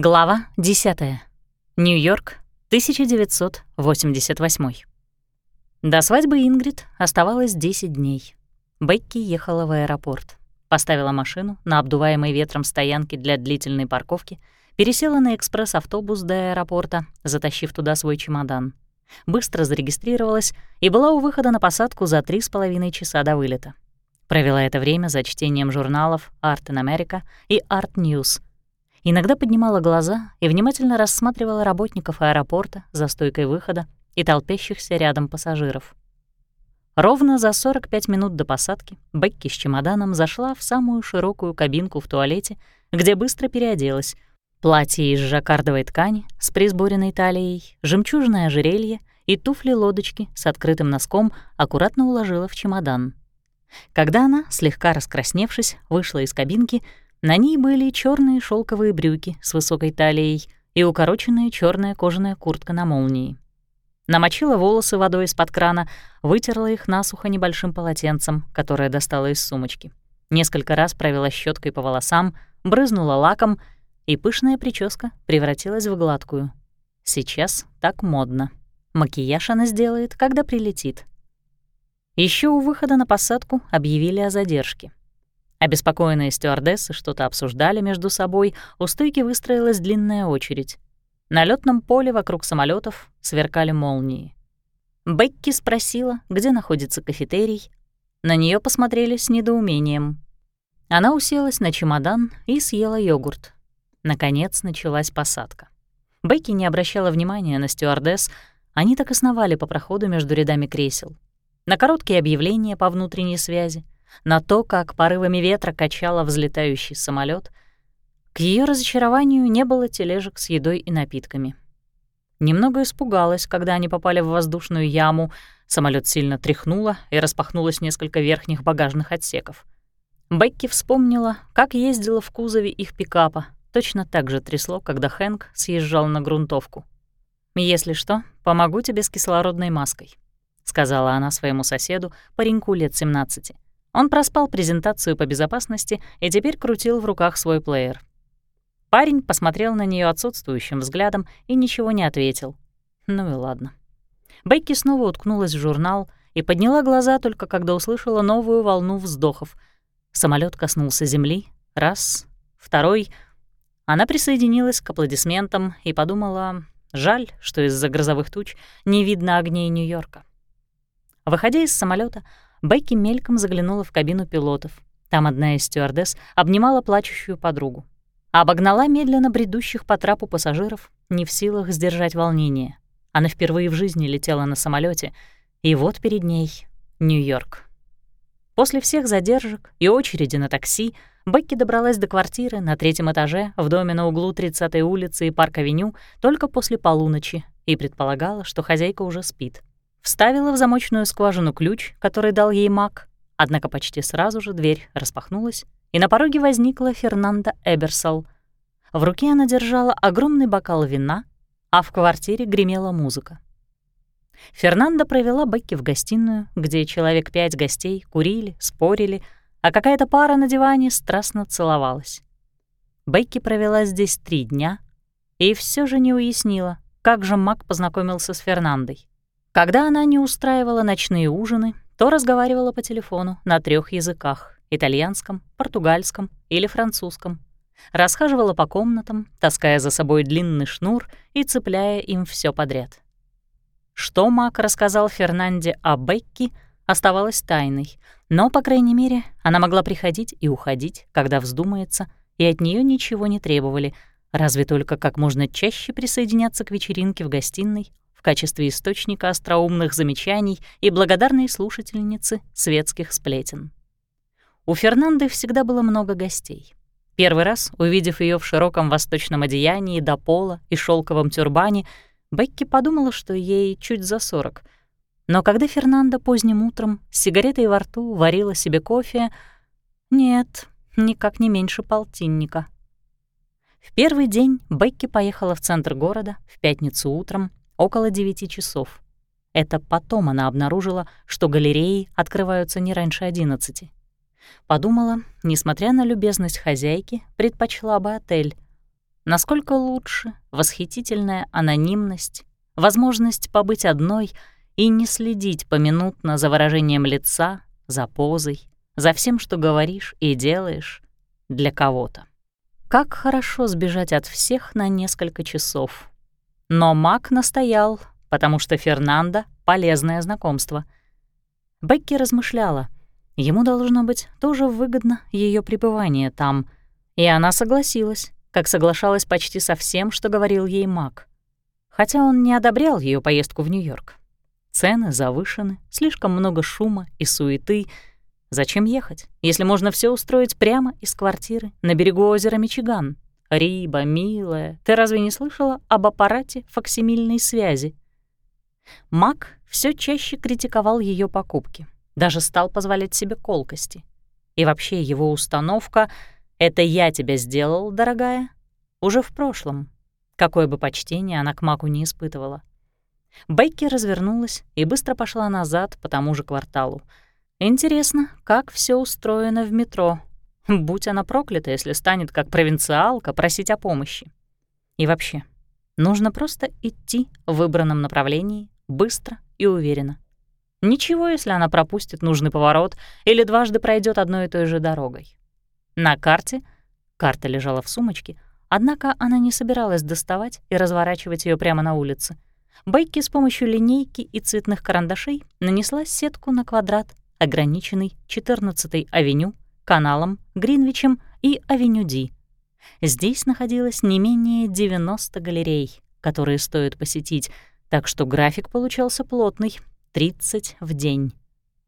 Глава 10. Нью-Йорк, 1988. До свадьбы Ингрид оставалось 10 дней. Бекки ехала в аэропорт, поставила машину на обдуваемой ветром стоянке для длительной парковки, пересела на экспресс-автобус до аэропорта, затащив туда свой чемодан. Быстро зарегистрировалась и была у выхода на посадку за три с половиной часа до вылета. Провела это время за чтением журналов Art in America и Art News — Иногда поднимала глаза и внимательно рассматривала работников аэропорта за стойкой выхода и толпящихся рядом пассажиров. Ровно за 45 минут до посадки Бекки с чемоданом зашла в самую широкую кабинку в туалете, где быстро переоделась. Платье из жаккардовой ткани с присборенной талией, жемчужное ожерелье и туфли-лодочки с открытым носком аккуратно уложила в чемодан. Когда она, слегка раскрасневшись, вышла из кабинки, на ней были черные шелковые брюки с высокой талией и укороченная черная кожаная куртка на молнии. Намочила волосы водой из-под крана, вытерла их насухо небольшим полотенцем, которое достала из сумочки. Несколько раз провела щеткой по волосам, брызнула лаком, и пышная прическа превратилась в гладкую. Сейчас так модно. Макияж она сделает, когда прилетит. Еще у выхода на посадку объявили о задержке. Обеспокоенные стюардессы что-то обсуждали между собой, у стойки выстроилась длинная очередь. На лётном поле вокруг самолетов сверкали молнии. Бекки спросила, где находится кафетерий. На нее посмотрели с недоумением. Она уселась на чемодан и съела йогурт. Наконец началась посадка. Бекки не обращала внимания на стюардесс, они так и сновали по проходу между рядами кресел. На короткие объявления по внутренней связи — на то, как порывами ветра качало взлетающий самолет. К ее разочарованию не было тележек с едой и напитками. Немного испугалась, когда они попали в воздушную яму. Самолет сильно тряхнуло и распахнулось несколько верхних багажных отсеков. Бекки вспомнила, как ездила в кузове их пикапа. Точно так же трясло, когда Хэнк съезжал на грунтовку. «Если что, помогу тебе с кислородной маской», — сказала она своему соседу, пареньку лет 17. Он проспал презентацию по безопасности и теперь крутил в руках свой плеер. Парень посмотрел на нее отсутствующим взглядом и ничего не ответил. Ну и ладно. Бекки снова уткнулась в журнал и подняла глаза только когда услышала новую волну вздохов. Самолет коснулся земли. Раз, второй. Она присоединилась к аплодисментам и подумала, жаль, что из-за грозовых туч не видно огней Нью-Йорка. Выходя из самолета, Бекки мельком заглянула в кабину пилотов. Там одна из стюардесс обнимала плачущую подругу. Обогнала медленно бредущих по трапу пассажиров, не в силах сдержать волнение. Она впервые в жизни летела на самолете, и вот перед ней Нью-Йорк. После всех задержек и очереди на такси Бекки добралась до квартиры на третьем этаже в доме на углу 30-й улицы и Парк-авеню только после полуночи и предполагала, что хозяйка уже спит. Вставила в замочную скважину ключ, который дал ей маг, однако почти сразу же дверь распахнулась, и на пороге возникла Фернанда Эберсол. В руке она держала огромный бокал вина, а в квартире гремела музыка. Фернанда провела Бекки в гостиную, где человек пять гостей курили, спорили, а какая-то пара на диване страстно целовалась. Бекки провела здесь три дня и все же не уяснила, как же Мак познакомился с Фернандой. Когда она не устраивала ночные ужины, то разговаривала по телефону на трех языках — итальянском, португальском или французском. Расхаживала по комнатам, таская за собой длинный шнур и цепляя им все подряд. Что Мак рассказал Фернанде о Бекки, оставалось тайной, но, по крайней мере, она могла приходить и уходить, когда вздумается, и от нее ничего не требовали, разве только как можно чаще присоединяться к вечеринке в гостиной в качестве источника остроумных замечаний и благодарной слушательницы светских сплетен. У Фернанды всегда было много гостей. Первый раз, увидев ее в широком восточном одеянии до пола и шелковом тюрбане, Бекки подумала, что ей чуть за сорок. Но когда Фернанда поздним утром с сигаретой во рту варила себе кофе, нет, никак не меньше полтинника. В первый день Бекки поехала в центр города в пятницу утром около 9 часов. Это потом она обнаружила, что галереи открываются не раньше 11. Подумала, несмотря на любезность хозяйки, предпочла бы отель. насколько лучше восхитительная анонимность, возможность побыть одной и не следить поминутно за выражением лица, за позой, за всем, что говоришь и делаешь для кого-то. Как хорошо сбежать от всех на несколько часов. Но Мак настоял, потому что Фернандо — полезное знакомство. Бекки размышляла. Ему, должно быть, тоже выгодно ее пребывание там. И она согласилась, как соглашалась почти со всем, что говорил ей Мак. Хотя он не одобрял ее поездку в Нью-Йорк. Цены завышены, слишком много шума и суеты — Зачем ехать, если можно все устроить прямо из квартиры на берегу озера Мичиган? Риба, милая, ты разве не слышала об аппарате факсимильной связи? Мак все чаще критиковал ее покупки, даже стал позволять себе колкости. И вообще его установка «это я тебя сделал, дорогая» уже в прошлом, какое бы почтение она к Маку не испытывала. Бекки развернулась и быстро пошла назад по тому же кварталу — Интересно, как все устроено в метро. Будь она проклята, если станет как провинциалка просить о помощи. И вообще, нужно просто идти в выбранном направлении быстро и уверенно. Ничего, если она пропустит нужный поворот или дважды пройдет одной и той же дорогой. На карте, карта лежала в сумочке, однако она не собиралась доставать и разворачивать ее прямо на улице. Бейки с помощью линейки и цветных карандашей нанесла сетку на квадрат ограниченный 14-й авеню, каналом, Гринвичем и авеню Ди. Здесь находилось не менее 90 галерей, которые стоит посетить, так что график получался плотный — 30 в день.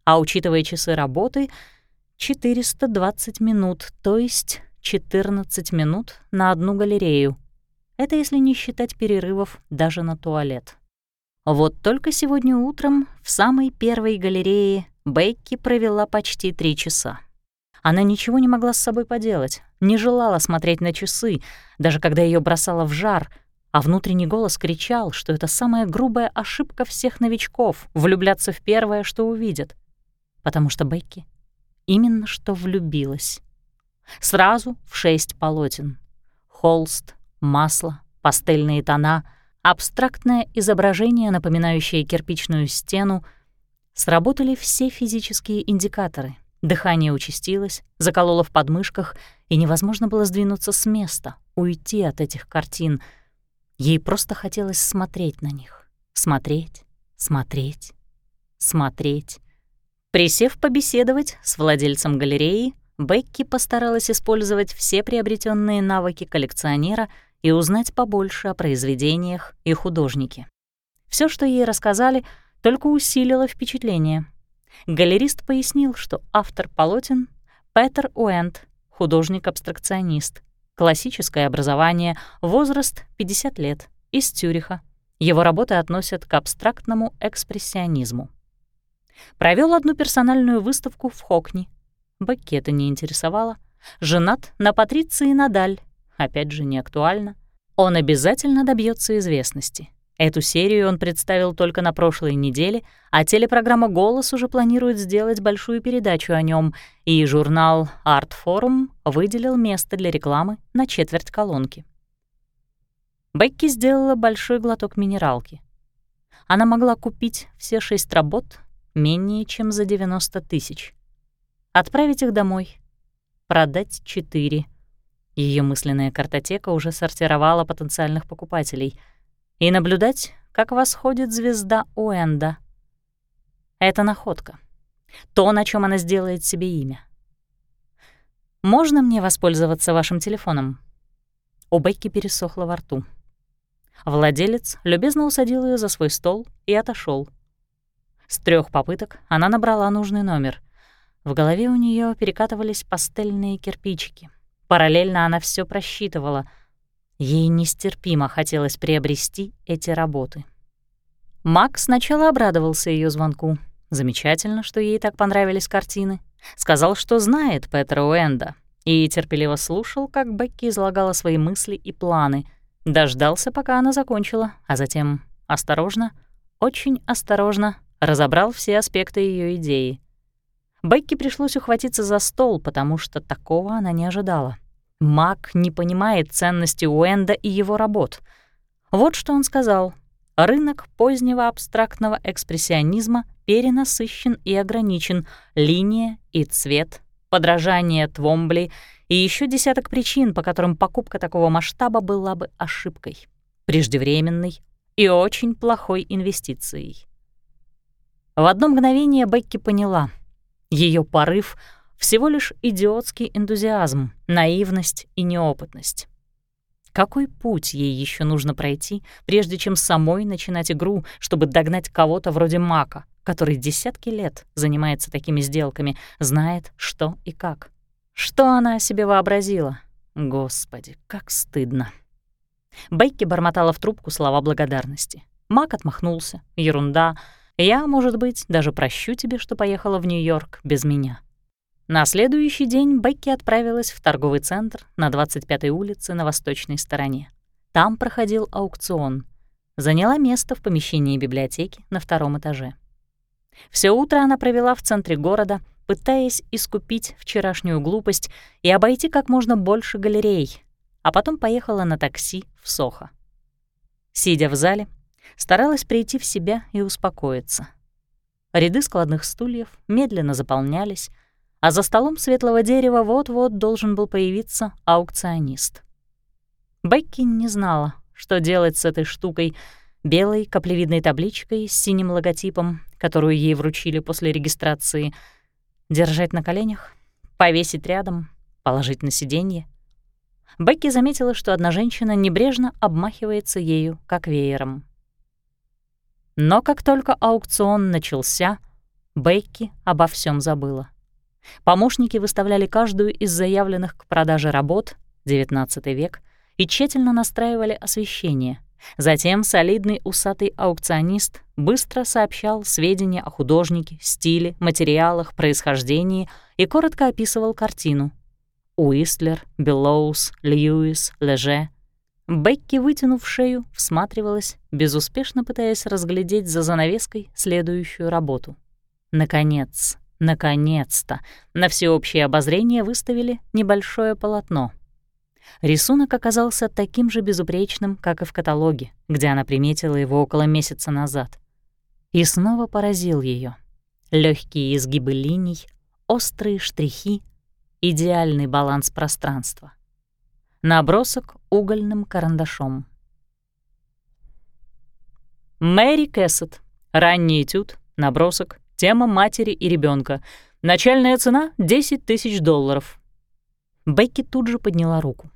А учитывая часы работы — 420 минут, то есть 14 минут на одну галерею. Это если не считать перерывов даже на туалет. Вот только сегодня утром в самой первой галерее Бекки провела почти три часа. Она ничего не могла с собой поделать, не желала смотреть на часы, даже когда ее бросало в жар, а внутренний голос кричал, что это самая грубая ошибка всех новичков — влюбляться в первое, что увидят. Потому что Бекки именно что влюбилась. Сразу в шесть полотен. Холст, масло, пастельные тона, абстрактное изображение, напоминающее кирпичную стену — Сработали все физические индикаторы. Дыхание участилось, закололо в подмышках, и невозможно было сдвинуться с места, уйти от этих картин. Ей просто хотелось смотреть на них. Смотреть, смотреть, смотреть. Присев побеседовать с владельцем галереи, Бекки постаралась использовать все приобретенные навыки коллекционера и узнать побольше о произведениях и художнике. Все, что ей рассказали — только усилило впечатление. Галерист пояснил, что автор полотен — Петер Уэнд, художник-абстракционист, классическое образование, возраст — 50 лет, из Цюриха. Его работы относят к абстрактному экспрессионизму. Провел одну персональную выставку в Хокни. Бекки это не интересовало. Женат на Патриции Надаль. Опять же, не актуально. Он обязательно добьется известности. Эту серию он представил только на прошлой неделе, а телепрограмма «Голос» уже планирует сделать большую передачу о нем, и журнал «Арт Форум» выделил место для рекламы на четверть колонки. Бекки сделала большой глоток минералки. Она могла купить все шесть работ менее чем за 90 тысяч. Отправить их домой, продать четыре. Ее мысленная картотека уже сортировала потенциальных покупателей — и наблюдать, как восходит звезда Уэнда. Это находка. То, на чем она сделает себе имя. «Можно мне воспользоваться вашим телефоном?» У Бекки пересохло во рту. Владелец любезно усадил ее за свой стол и отошел. С трех попыток она набрала нужный номер. В голове у нее перекатывались пастельные кирпичики. Параллельно она все просчитывала — Ей нестерпимо хотелось приобрести эти работы. Мак сначала обрадовался ее звонку. Замечательно, что ей так понравились картины. Сказал, что знает Петра Уэнда, и терпеливо слушал, как Бекки излагала свои мысли и планы. Дождался, пока она закончила, а затем осторожно, очень осторожно разобрал все аспекты ее идеи. Бекки пришлось ухватиться за стол, потому что такого она не ожидала. Мак не понимает ценности Уэнда и его работ. Вот что он сказал. Рынок позднего абстрактного экспрессионизма перенасыщен и ограничен, линия и цвет, подражание Твомбли и еще десяток причин, по которым покупка такого масштаба была бы ошибкой, преждевременной и очень плохой инвестицией. В одно мгновение Бекки поняла. ее порыв — всего лишь идиотский энтузиазм, наивность и неопытность. Какой путь ей еще нужно пройти, прежде чем самой начинать игру, чтобы догнать кого-то вроде Мака, который десятки лет занимается такими сделками, знает, что и как? Что она о себе вообразила? Господи, как стыдно. Бейки бормотала в трубку слова благодарности. Мак отмахнулся. Ерунда. Я, может быть, даже прощу тебе, что поехала в Нью-Йорк без меня. На следующий день Бекки отправилась в торговый центр на 25-й улице на восточной стороне. Там проходил аукцион. Заняла место в помещении библиотеки на втором этаже. Все утро она провела в центре города, пытаясь искупить вчерашнюю глупость и обойти как можно больше галерей, а потом поехала на такси в Сохо. Сидя в зале, старалась прийти в себя и успокоиться. Ряды складных стульев медленно заполнялись, а за столом светлого дерева вот-вот должен был появиться аукционист. Бекки не знала, что делать с этой штукой, белой каплевидной табличкой с синим логотипом, которую ей вручили после регистрации. Держать на коленях, повесить рядом, положить на сиденье. Бекки заметила, что одна женщина небрежно обмахивается ею, как веером. Но как только аукцион начался, Бекки обо всем забыла. Помощники выставляли каждую из заявленных к продаже работ, XIX век, и тщательно настраивали освещение. Затем солидный усатый аукционист быстро сообщал сведения о художнике, стиле, материалах, происхождении и коротко описывал картину. Уистлер, Беллоус, Льюис, Леже. Бекки, вытянув шею, всматривалась, безуспешно пытаясь разглядеть за занавеской следующую работу. Наконец, Наконец-то на всеобщее обозрение выставили небольшое полотно. Рисунок оказался таким же безупречным, как и в каталоге, где она приметила его около месяца назад. И снова поразил ее. Легкие изгибы линий, острые штрихи, идеальный баланс пространства. Набросок угольным карандашом. Мэри Кэссет. Ранний этюд, набросок, Тема матери и ребенка. Начальная цена — 10 тысяч долларов. Бекки тут же подняла руку.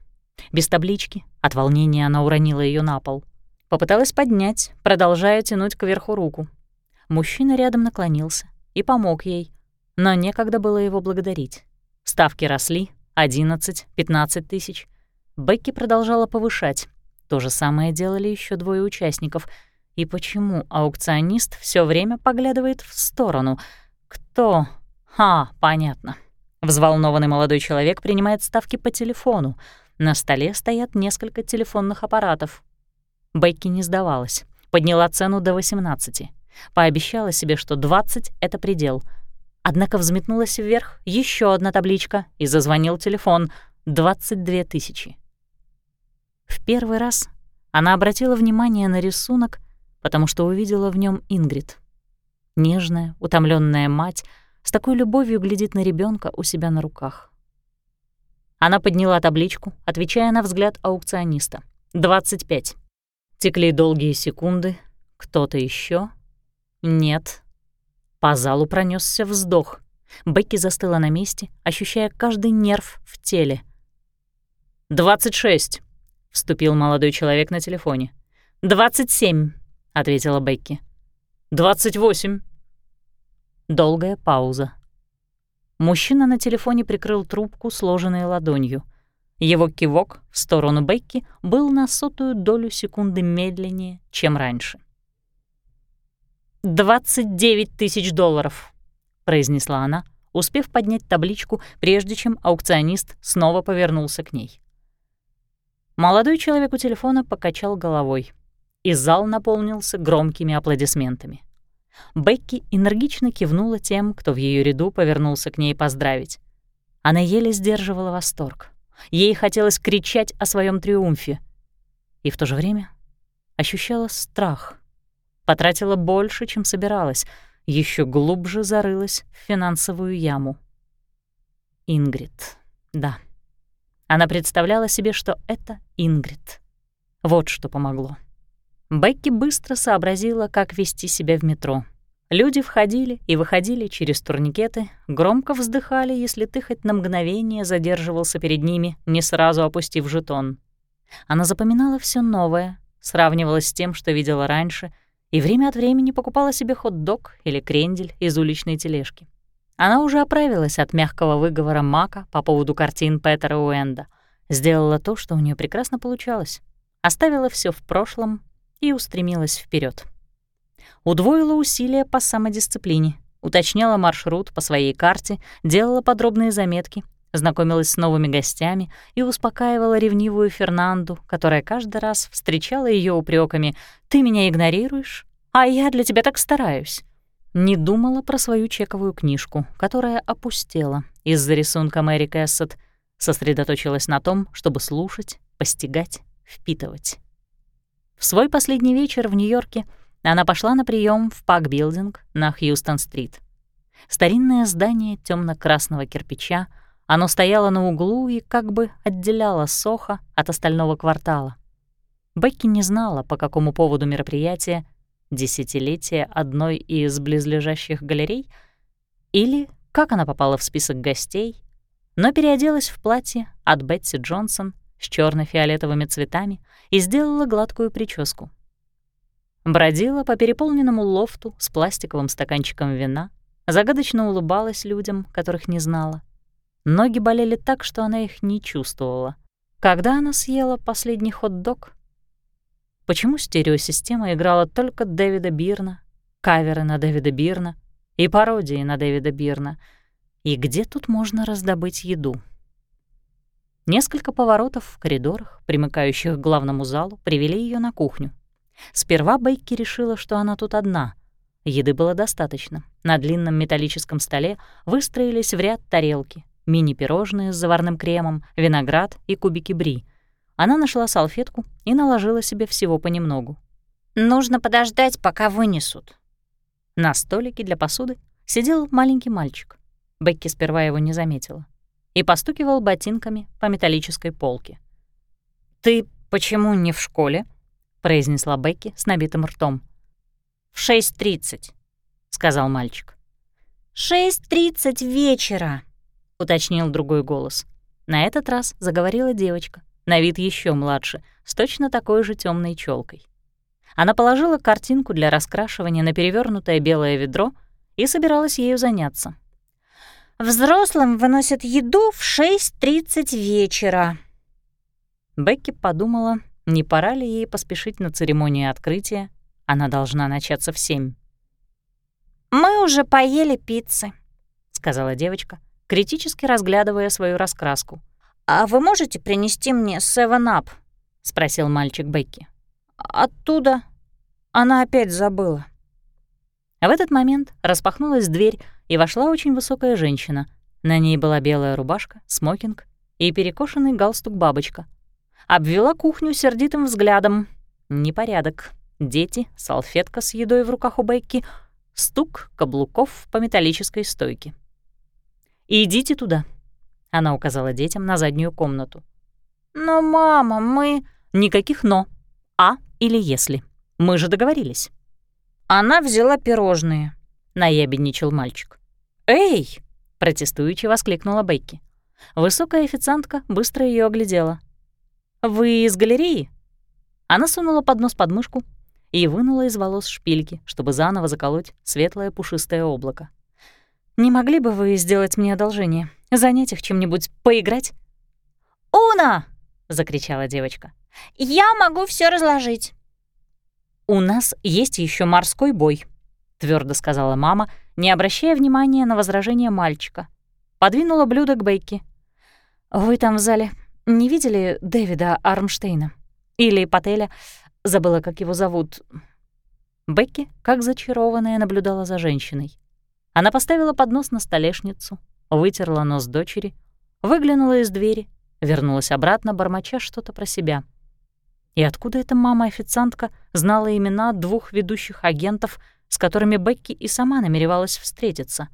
Без таблички. От волнения она уронила ее на пол. Попыталась поднять, продолжая тянуть кверху руку. Мужчина рядом наклонился и помог ей, но некогда было его благодарить. Ставки росли — 11-15 тысяч. Бекки продолжала повышать. То же самое делали еще двое участников — и почему аукционист все время поглядывает в сторону? Кто? А, понятно. Взволнованный молодой человек принимает ставки по телефону. На столе стоят несколько телефонных аппаратов. Бейки не сдавалась. Подняла цену до 18. Пообещала себе, что 20 — это предел. Однако взметнулась вверх еще одна табличка, и зазвонил телефон. 22 тысячи. В первый раз она обратила внимание на рисунок, потому что увидела в нем Ингрид. Нежная, утомленная мать с такой любовью глядит на ребенка у себя на руках. Она подняла табличку, отвечая на взгляд аукциониста. «25». Текли долгие секунды. Кто-то еще? Нет. По залу пронесся вздох. Бекки застыла на месте, ощущая каждый нерв в теле. «Двадцать шесть», — вступил молодой человек на телефоне. «Двадцать семь», — ответила Бекки. «Двадцать восемь». Долгая пауза. Мужчина на телефоне прикрыл трубку, сложенной ладонью. Его кивок в сторону Бекки был на сотую долю секунды медленнее, чем раньше. «Двадцать девять тысяч долларов», — произнесла она, успев поднять табличку, прежде чем аукционист снова повернулся к ней. Молодой человек у телефона покачал головой и зал наполнился громкими аплодисментами. Бекки энергично кивнула тем, кто в ее ряду повернулся к ней поздравить. Она еле сдерживала восторг. Ей хотелось кричать о своем триумфе. И в то же время ощущала страх. Потратила больше, чем собиралась, еще глубже зарылась в финансовую яму. Ингрид, да. Она представляла себе, что это Ингрид. Вот что помогло. Бекки быстро сообразила, как вести себя в метро. Люди входили и выходили через турникеты, громко вздыхали, если ты хоть на мгновение задерживался перед ними, не сразу опустив жетон. Она запоминала все новое, сравнивала с тем, что видела раньше, и время от времени покупала себе хот-дог или крендель из уличной тележки. Она уже оправилась от мягкого выговора Мака по поводу картин Петера Уэнда, сделала то, что у нее прекрасно получалось, оставила все в прошлом и устремилась вперед. Удвоила усилия по самодисциплине, уточняла маршрут по своей карте, делала подробные заметки, знакомилась с новыми гостями и успокаивала ревнивую Фернанду, которая каждый раз встречала ее упреками «Ты меня игнорируешь? А я для тебя так стараюсь». Не думала про свою чековую книжку, которая опустела из-за рисунка Мэри Кэссет, сосредоточилась на том, чтобы слушать, постигать, впитывать. В свой последний вечер в Нью-Йорке она пошла на прием в Пак-билдинг на Хьюстон-стрит. Старинное здание темно красного кирпича, оно стояло на углу и как бы отделяло Сохо от остального квартала. Бекки не знала, по какому поводу мероприятия, десятилетие одной из близлежащих галерей, или как она попала в список гостей, но переоделась в платье от Бетси Джонсон с черно фиолетовыми цветами и сделала гладкую прическу. Бродила по переполненному лофту с пластиковым стаканчиком вина, загадочно улыбалась людям, которых не знала. Ноги болели так, что она их не чувствовала. Когда она съела последний хот-дог? Почему стереосистема играла только Дэвида Бирна, каверы на Дэвида Бирна и пародии на Дэвида Бирна? И где тут можно раздобыть еду? Несколько поворотов в коридорах, примыкающих к главному залу, привели ее на кухню. Сперва Бейки решила, что она тут одна. Еды было достаточно. На длинном металлическом столе выстроились в ряд тарелки, мини-пирожные с заварным кремом, виноград и кубики бри. Она нашла салфетку и наложила себе всего понемногу. «Нужно подождать, пока вынесут». На столике для посуды сидел маленький мальчик. Бекки сперва его не заметила и постукивал ботинками по металлической полке. «Ты почему не в школе?» — произнесла Бекки с набитым ртом. «В 6.30», — сказал мальчик. «Шесть тридцать вечера», — уточнил другой голос. На этот раз заговорила девочка, на вид еще младше, с точно такой же темной челкой. Она положила картинку для раскрашивания на перевернутое белое ведро и собиралась ею заняться. Взрослым выносят еду в 6.30 вечера». Бекки подумала, не пора ли ей поспешить на церемонию открытия. Она должна начаться в семь. «Мы уже поели пиццы», — сказала девочка, критически разглядывая свою раскраску. «А вы можете принести мне Seven Up?» — спросил мальчик Бекки. «Оттуда. Она опять забыла». В этот момент распахнулась дверь, и вошла очень высокая женщина. На ней была белая рубашка, смокинг и перекошенный галстук-бабочка. Обвела кухню сердитым взглядом. Непорядок. Дети, салфетка с едой в руках у Бекки, стук каблуков по металлической стойке. «Идите туда», — она указала детям на заднюю комнату. «Но, мама, мы...» «Никаких «но». «А» или «если». Мы же договорились. Она взяла пирожные, — наябедничал мальчик. «Эй!» — протестуючи воскликнула Бекки. Высокая официантка быстро ее оглядела. «Вы из галереи?» Она сунула поднос под мышку и вынула из волос шпильки, чтобы заново заколоть светлое пушистое облако. «Не могли бы вы сделать мне одолжение? Занять их чем-нибудь, поиграть?» «Уна!» — закричала девочка. «Я могу все разложить». «У нас есть еще морской бой», твердо сказала мама, не обращая внимания на возражение мальчика. Подвинула блюдо к Бейке. «Вы там в зале не видели Дэвида Армштейна? Или Пателя? Забыла, как его зовут». Бекки, как зачарованная, наблюдала за женщиной. Она поставила поднос на столешницу, вытерла нос дочери, выглянула из двери, Вернулась обратно, бормоча что-то про себя. И откуда эта мама-официантка знала имена двух ведущих агентов, с которыми Бекки и сама намеревалась встретиться?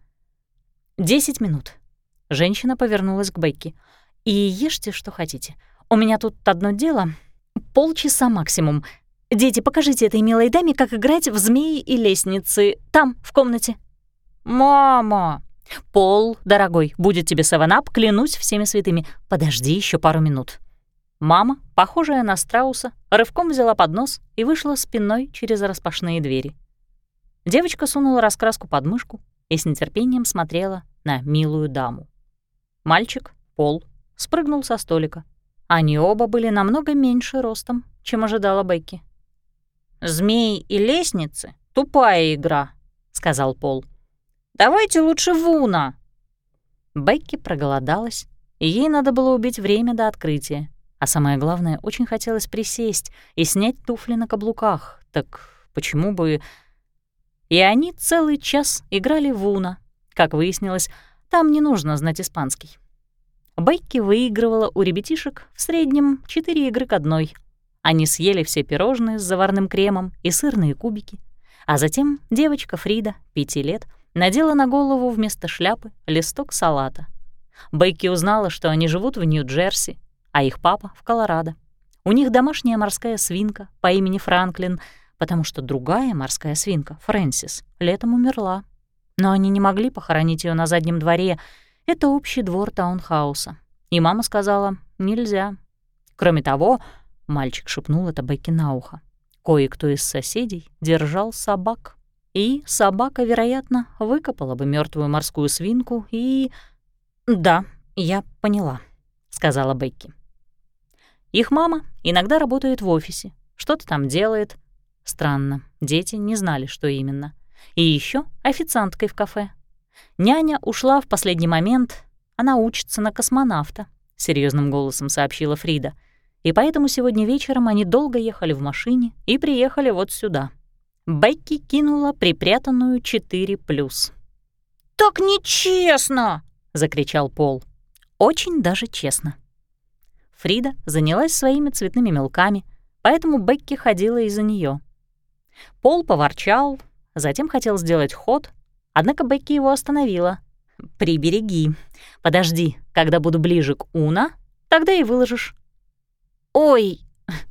«Десять минут». Женщина повернулась к Бекки. «И ешьте, что хотите. У меня тут одно дело. Полчаса максимум. Дети, покажите этой милой даме, как играть в змеи и лестницы. Там, в комнате». «Мама!» «Пол, дорогой, будет тебе саванап, клянусь всеми святыми. Подожди еще пару минут». Мама, похожая на страуса, рывком взяла поднос и вышла спиной через распашные двери. Девочка сунула раскраску под мышку и с нетерпением смотрела на милую даму. Мальчик, Пол, спрыгнул со столика. Они оба были намного меньше ростом, чем ожидала Бекки. «Змеи и лестницы — тупая игра», — сказал Пол. «Давайте лучше Вуна». Бекки проголодалась, и ей надо было убить время до открытия. А самое главное, очень хотелось присесть и снять туфли на каблуках. Так почему бы... И они целый час играли в Уна. Как выяснилось, там не нужно знать испанский. Бейки выигрывала у ребятишек в среднем 4 игры к одной. Они съели все пирожные с заварным кремом и сырные кубики. А затем девочка Фрида, пяти лет, надела на голову вместо шляпы листок салата. Бейки узнала, что они живут в Нью-Джерси, а их папа — в Колорадо. У них домашняя морская свинка по имени Франклин, потому что другая морская свинка, Фрэнсис, летом умерла. Но они не могли похоронить ее на заднем дворе. Это общий двор таунхауса. И мама сказала «нельзя». Кроме того, мальчик шепнул это Бекки на ухо. Кое-кто из соседей держал собак. И собака, вероятно, выкопала бы мертвую морскую свинку и... «Да, я поняла», — сказала Бекки. Их мама иногда работает в офисе, что-то там делает. Странно, дети не знали, что именно. И еще официанткой в кафе. Няня ушла в последний момент, она учится на космонавта, серьезным голосом сообщила Фрида. И поэтому сегодня вечером они долго ехали в машине и приехали вот сюда. Бекки кинула припрятанную 4+. «Так нечестно!» — закричал Пол. «Очень даже честно», Фрида занялась своими цветными мелками, поэтому Бекки ходила из-за нее. Пол поворчал, затем хотел сделать ход, однако Бекки его остановила. «Прибереги. Подожди, когда буду ближе к Уна, тогда и выложишь». «Ой,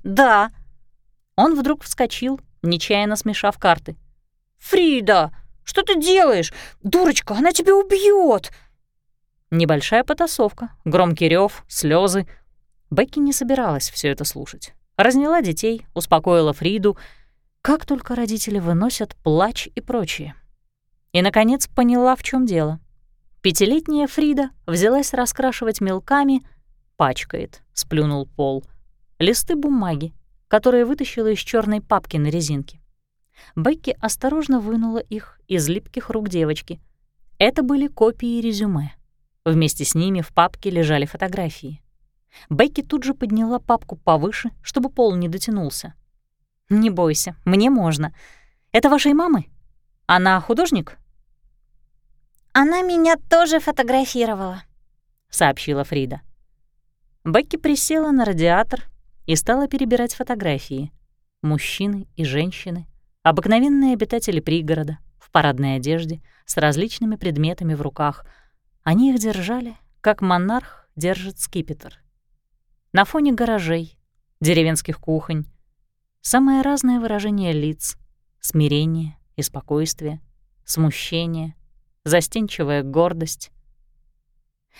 да». Он вдруг вскочил, нечаянно смешав карты. «Фрида, что ты делаешь? Дурочка, она тебя убьет. Небольшая потасовка, громкий рев, слезы, Бекки не собиралась все это слушать. Разняла детей, успокоила Фриду. Как только родители выносят плач и прочее. И, наконец, поняла, в чем дело. Пятилетняя Фрида взялась раскрашивать мелками, пачкает, сплюнул пол, листы бумаги, которые вытащила из черной папки на резинке. Бекки осторожно вынула их из липких рук девочки. Это были копии резюме. Вместе с ними в папке лежали фотографии. Бекки тут же подняла папку повыше, чтобы пол не дотянулся. «Не бойся, мне можно. Это вашей мамы? Она художник?» «Она меня тоже фотографировала», — сообщила Фрида. Бекки присела на радиатор и стала перебирать фотографии. Мужчины и женщины, обыкновенные обитатели пригорода, в парадной одежде, с различными предметами в руках. Они их держали, как монарх держит скипетр — на фоне гаражей, деревенских кухонь. Самое разное выражение лиц — смирение и спокойствие, смущение, застенчивая гордость.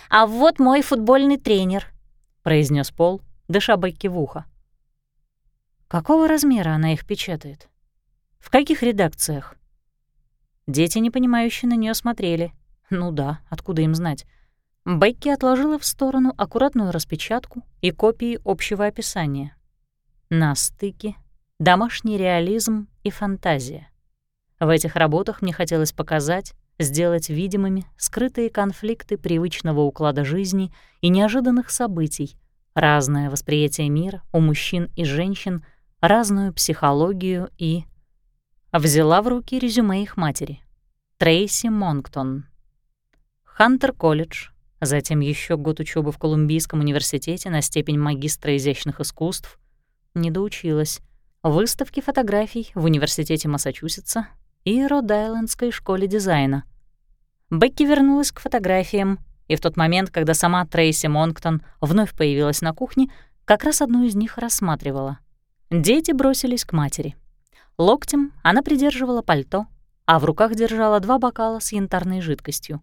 «А вот мой футбольный тренер», — произнес Пол, дыша Бекки в ухо. Какого размера она их печатает? В каких редакциях? Дети, непонимающе на нее смотрели. Ну да, откуда им знать? Бекки отложила в сторону аккуратную распечатку и копии общего описания. На стыке домашний реализм и фантазия. В этих работах мне хотелось показать, сделать видимыми скрытые конфликты привычного уклада жизни и неожиданных событий, разное восприятие мира у мужчин и женщин, разную психологию и... Взяла в руки резюме их матери. Трейси Монктон. Хантер-колледж, Затем еще год учебы в Колумбийском университете на степень магистра изящных искусств. Не доучилась. Выставки фотографий в Университете Массачусетса и Род-Айлендской школе дизайна. Бекки вернулась к фотографиям, и в тот момент, когда сама Трейси Монктон вновь появилась на кухне, как раз одну из них рассматривала. Дети бросились к матери. Локтем она придерживала пальто, а в руках держала два бокала с янтарной жидкостью.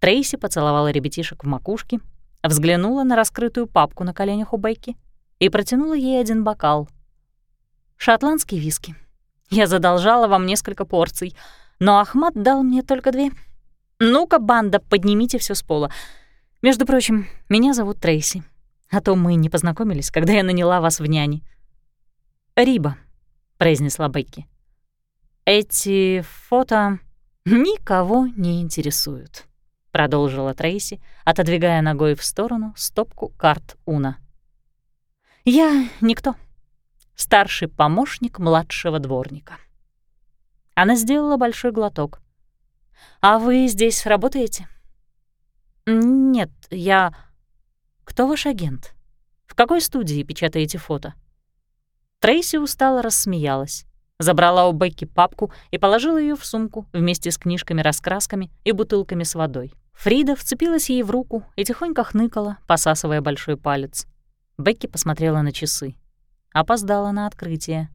Трейси поцеловала ребятишек в макушке, взглянула на раскрытую папку на коленях у Бекки и протянула ей один бокал. «Шотландский виски. Я задолжала вам несколько порций, но Ахмат дал мне только две. Ну-ка, банда, поднимите все с пола. Между прочим, меня зовут Трейси, а то мы не познакомились, когда я наняла вас в няне». «Риба», — произнесла Бекки. «Эти фото никого не интересуют», — продолжила Трейси, отодвигая ногой в сторону стопку карт Уна. «Я никто. Старший помощник младшего дворника». Она сделала большой глоток. «А вы здесь работаете?» «Нет, я...» «Кто ваш агент? В какой студии печатаете фото?» Трейси устало рассмеялась. Забрала у Бекки папку и положила ее в сумку вместе с книжками-раскрасками и бутылками с водой. Фрида вцепилась ей в руку и тихонько хныкала, посасывая большой палец. Бекки посмотрела на часы. Опоздала на открытие.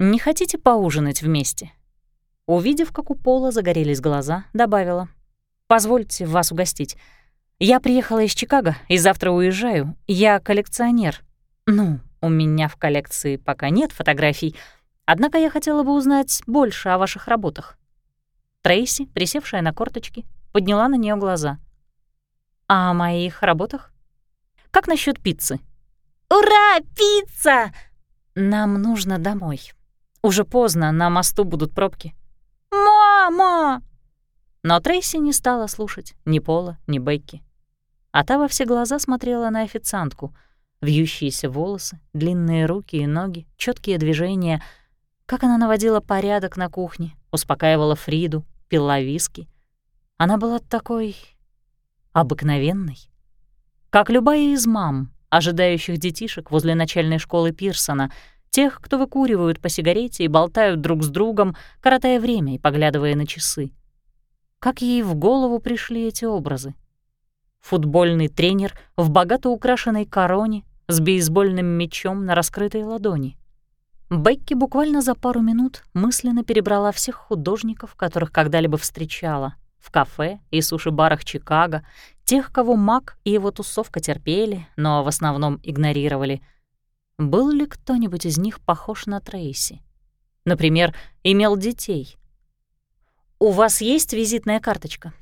«Не хотите поужинать вместе?» Увидев, как у Пола загорелись глаза, добавила. «Позвольте вас угостить. Я приехала из Чикаго и завтра уезжаю. Я коллекционер. Ну, у меня в коллекции пока нет фотографий, однако я хотела бы узнать больше о ваших работах». Трейси, присевшая на корточки, подняла на нее глаза. «А «О моих работах? Как насчет пиццы?» «Ура, пицца!» «Нам нужно домой. Уже поздно, на мосту будут пробки». «Мама!» Но Трейси не стала слушать ни Пола, ни Бекки. А та во все глаза смотрела на официантку — Вьющиеся волосы, длинные руки и ноги, четкие движения. Как она наводила порядок на кухне, успокаивала Фриду, пила виски. Она была такой... обыкновенной. Как любая из мам, ожидающих детишек возле начальной школы Пирсона, тех, кто выкуривают по сигарете и болтают друг с другом, коротая время и поглядывая на часы. Как ей в голову пришли эти образы? Футбольный тренер в богато украшенной короне с бейсбольным мечом на раскрытой ладони. Бекки буквально за пару минут мысленно перебрала всех художников, которых когда-либо встречала, в кафе и суши-барах Чикаго, тех, кого Мак и его тусовка терпели, но в основном игнорировали. Был ли кто-нибудь из них похож на Трейси? Например, имел детей. «У вас есть визитная карточка?»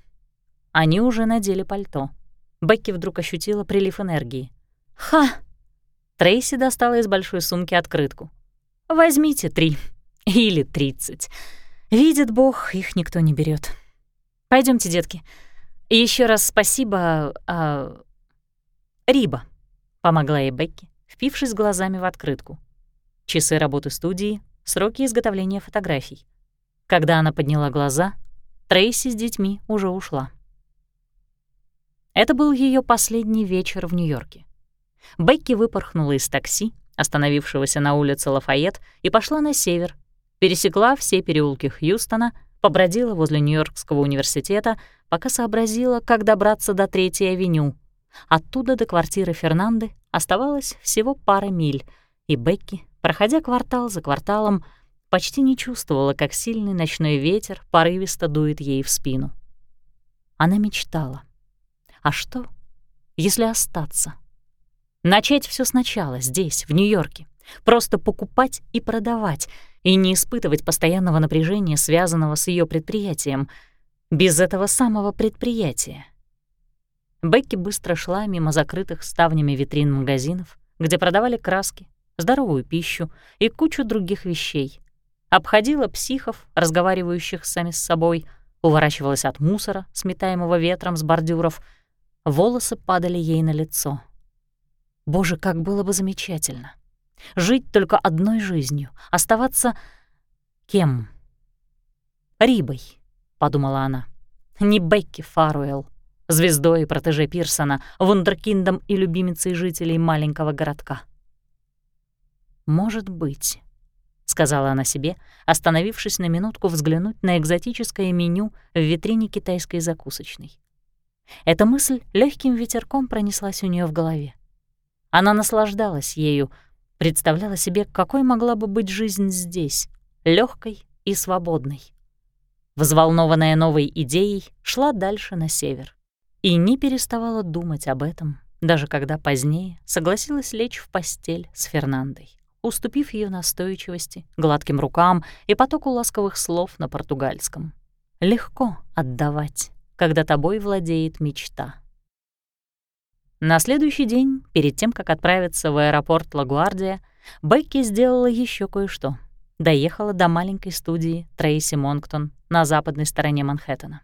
Они уже надели пальто. Бекки вдруг ощутила прилив энергии. «Ха!» Трейси достала из большой сумки открытку. «Возьмите три. Или тридцать. Видит Бог, их никто не берет. Пойдемте, детки. Еще раз спасибо, а... Риба», — помогла ей Бекки, впившись глазами в открытку. Часы работы студии, сроки изготовления фотографий. Когда она подняла глаза, Трейси с детьми уже ушла. Это был ее последний вечер в Нью-Йорке. Бекки выпорхнула из такси, остановившегося на улице Лафайет, и пошла на север, пересекла все переулки Хьюстона, побродила возле Нью-Йоркского университета, пока сообразила, как добраться до Третьей авеню. Оттуда до квартиры Фернанды оставалось всего пара миль, и Бекки, проходя квартал за кварталом, почти не чувствовала, как сильный ночной ветер порывисто дует ей в спину. Она мечтала. А что, если остаться? Начать все сначала, здесь, в Нью-Йорке. Просто покупать и продавать, и не испытывать постоянного напряжения, связанного с ее предприятием. Без этого самого предприятия. Бекки быстро шла мимо закрытых ставнями витрин магазинов, где продавали краски, здоровую пищу и кучу других вещей. Обходила психов, разговаривающих сами с собой, уворачивалась от мусора, сметаемого ветром с бордюров. Волосы падали ей на лицо — Боже, как было бы замечательно. Жить только одной жизнью, оставаться кем? Рибой, подумала она. Не Бекки Фаруэлл, звездой и протеже Пирсона, вундеркиндом и любимицей жителей маленького городка. «Может быть», — сказала она себе, остановившись на минутку взглянуть на экзотическое меню в витрине китайской закусочной. Эта мысль легким ветерком пронеслась у нее в голове. Она наслаждалась ею, представляла себе, какой могла бы быть жизнь здесь, легкой и свободной. Взволнованная новой идеей, шла дальше на север и не переставала думать об этом, даже когда позднее согласилась лечь в постель с Фернандой, уступив ее настойчивости, гладким рукам и потоку ласковых слов на португальском. Легко отдавать когда тобой владеет мечта. На следующий день, перед тем, как отправиться в аэропорт Лагуардия, Бекки сделала еще кое-что. Доехала до маленькой студии Трейси Монктон на западной стороне Манхэттена.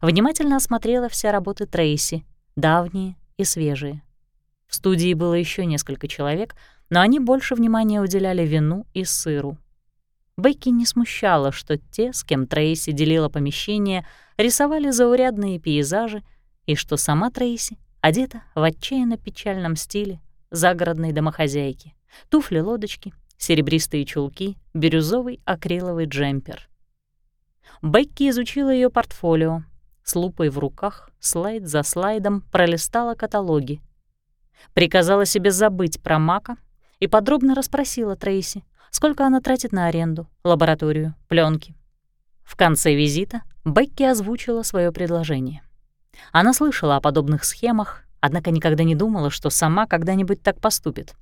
Внимательно осмотрела все работы Трейси, давние и свежие. В студии было еще несколько человек, но они больше внимания уделяли вину и сыру. Бекки не смущало, что те, с кем Трейси делила помещение, рисовали заурядные пейзажи, и что сама Трейси одета в отчаянно печальном стиле загородной домохозяйки. Туфли-лодочки, серебристые чулки, бирюзовый акриловый джемпер. Бекки изучила ее портфолио, с лупой в руках, слайд за слайдом пролистала каталоги. Приказала себе забыть про Мака и подробно расспросила Трейси, сколько она тратит на аренду, лабораторию, пленки. В конце визита Бекки озвучила свое предложение. Она слышала о подобных схемах, однако никогда не думала, что сама когда-нибудь так поступит.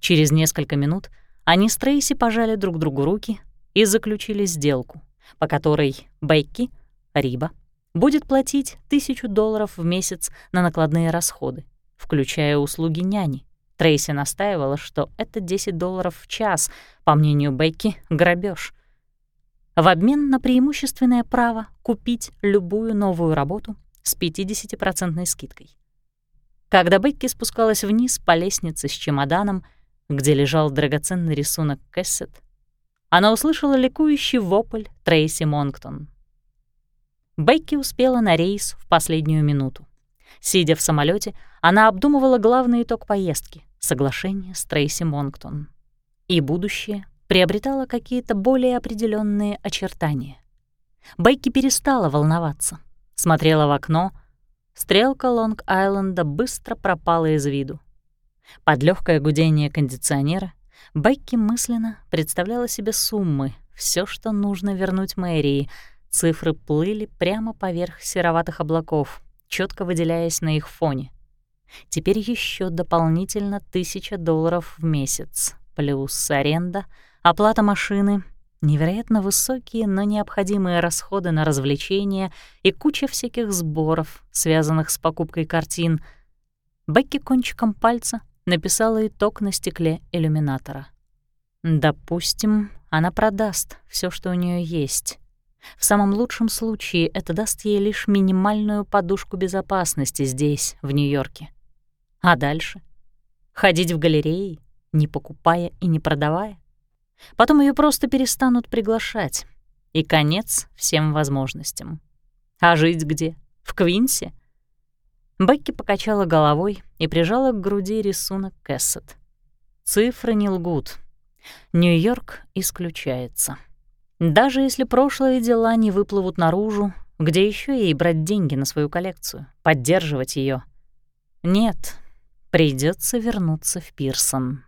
Через несколько минут они с Трейси пожали друг другу руки и заключили сделку, по которой Бекки, Риба, будет платить тысячу долларов в месяц на накладные расходы, включая услуги няни, Трейси настаивала, что это 10 долларов в час, по мнению Бекки, грабеж. В обмен на преимущественное право купить любую новую работу с 50% скидкой. Когда Бекки спускалась вниз по лестнице с чемоданом, где лежал драгоценный рисунок Кэссет, она услышала ликующий вопль Трейси Монктон. Бекки успела на рейс в последнюю минуту. Сидя в самолете, она обдумывала главный итог поездки — соглашение с Трейси Монктон. И будущее приобретало какие-то более определенные очертания. Бейки перестала волноваться, смотрела в окно, стрелка Лонг-Айленда быстро пропала из виду. Под легкое гудение кондиционера Бекки мысленно представляла себе суммы, все, что нужно вернуть мэрии. Цифры плыли прямо поверх сероватых облаков, четко выделяясь на их фоне. Теперь еще дополнительно тысяча долларов в месяц, плюс аренда, оплата машины, невероятно высокие, но необходимые расходы на развлечения и куча всяких сборов, связанных с покупкой картин. Бекки кончиком пальца написала итог на стекле иллюминатора. Допустим, она продаст все, что у нее есть. В самом лучшем случае это даст ей лишь минимальную подушку безопасности здесь, в Нью-Йорке. А дальше? Ходить в галереи, не покупая и не продавая? Потом ее просто перестанут приглашать. И конец всем возможностям. А жить где? В Квинсе? Бекки покачала головой и прижала к груди рисунок Кэссет. Цифры не лгут. Нью-Йорк исключается. Даже если прошлые дела не выплывут наружу, где еще ей брать деньги на свою коллекцию, поддерживать ее? Нет, Придется вернуться в Пирсон.